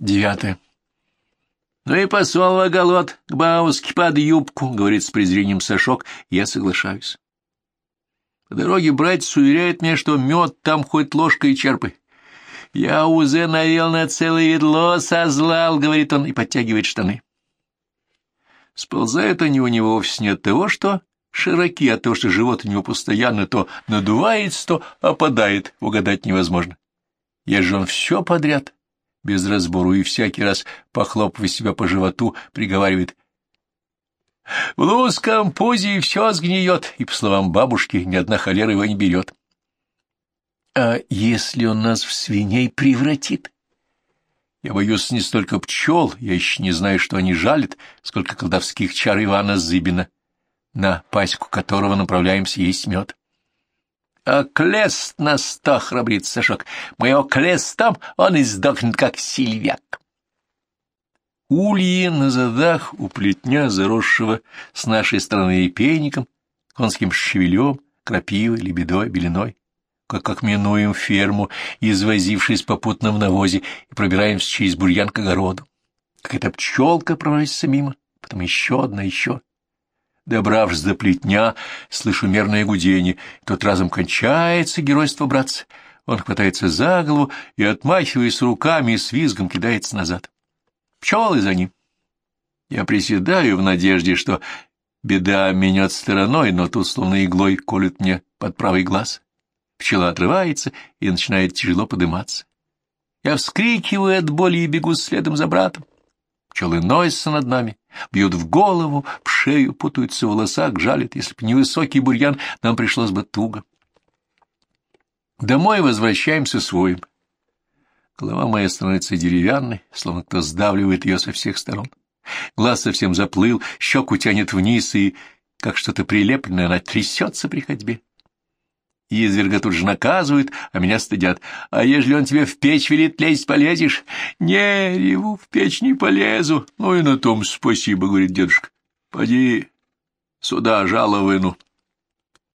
Девятое. «Ну и посол оголод к бабушке под юбку», — говорит с презрением Сашок, я соглашаюсь. По дороге братец уверяет меня, что мед там хоть ложкой черпай. «Я узе навел на целое ведло, созлал», — говорит он и подтягивает штаны. Сползают они у него вовсе не от того, что широки, а того, что живот у него постоянно то надувается, то опадает, угадать невозможно. Я же он все подряд без разбору, и всякий раз, похлопывая себя по животу, приговаривает «В лузком пузе все сгниет, и, по словам бабушки, ни одна холера его не берет». «А если он нас в свиней превратит?» Я боюсь не столько пчел, я еще не знаю, что они жалят, сколько колдовских чар Ивана Зыбина, на паську которого направляемся есть мед. А клест на сто, храбрит Сашок. Мы его клестом, он и сдохнет, как сильвяк. Ульи на задах у плетня, заросшего с нашей стороны репейником, конским шевелем, крапивой, лебедой, белиной, как, как минуем ферму, извозившись попутно в навозе, и пробираемся через бурьян к огороду. Какая-то пчелка проносится мимо, потом еще одна, еще. Добравшись до плетня, слышу мерное гудение. Тот разом кончается геройство братца. Он хватается за голову и, отмахиваясь руками и с визгом, кидается назад. Пчелы за ним. Я приседаю в надежде, что беда менет стороной, но тут словно иглой колет мне под правый глаз. Пчела отрывается и начинает тяжело подниматься. Я вскрикиваю от боли и бегу следом за братом. Пчелы носятся над нами, бьют в голову, в шею, путаются в волосах, жалят. Если бы не высокий бурьян, нам пришлось бы туго. Домой возвращаемся своим. Голова моя становится деревянной, словно кто сдавливает ее со всех сторон. Глаз совсем заплыл, щеку тянет вниз, и, как что-то прилепленное, она трясется при ходьбе. Изверга тут же наказывают, а меня стыдят. А ежели он тебе в печь велит лезть, полезешь? Не, реву, в печь не полезу. Ну и на том спасибо, говорит дедушка. Поди сюда жало выну.